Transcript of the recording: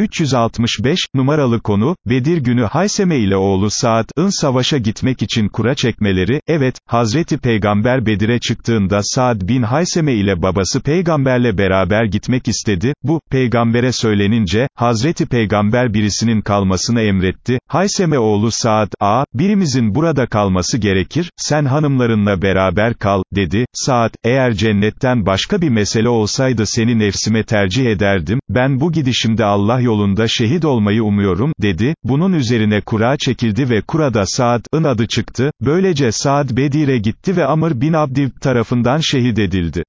365, numaralı konu, Bedir günü Hayseme ile oğlu Saad'ın savaşa gitmek için kura çekmeleri, evet, Hazreti Peygamber Bedir'e çıktığında Saad bin Hayseme ile babası peygamberle beraber gitmek istedi, bu, peygambere söylenince, Hazreti Peygamber birisinin kalmasını emretti, Hayseme oğlu Saad, a, birimizin burada kalması gerekir, sen hanımlarınla beraber kal, dedi, Saad, eğer cennetten başka bir mesele olsaydı seni nefsime tercih ederdim, ben bu gidişimde Allah yolunda şehit olmayı umuyorum, dedi, bunun üzerine kura çekildi ve kurada Saad'ın adı çıktı, böylece Saad Bedir'e gitti ve Amr bin Abdivd tarafından şehit edildi.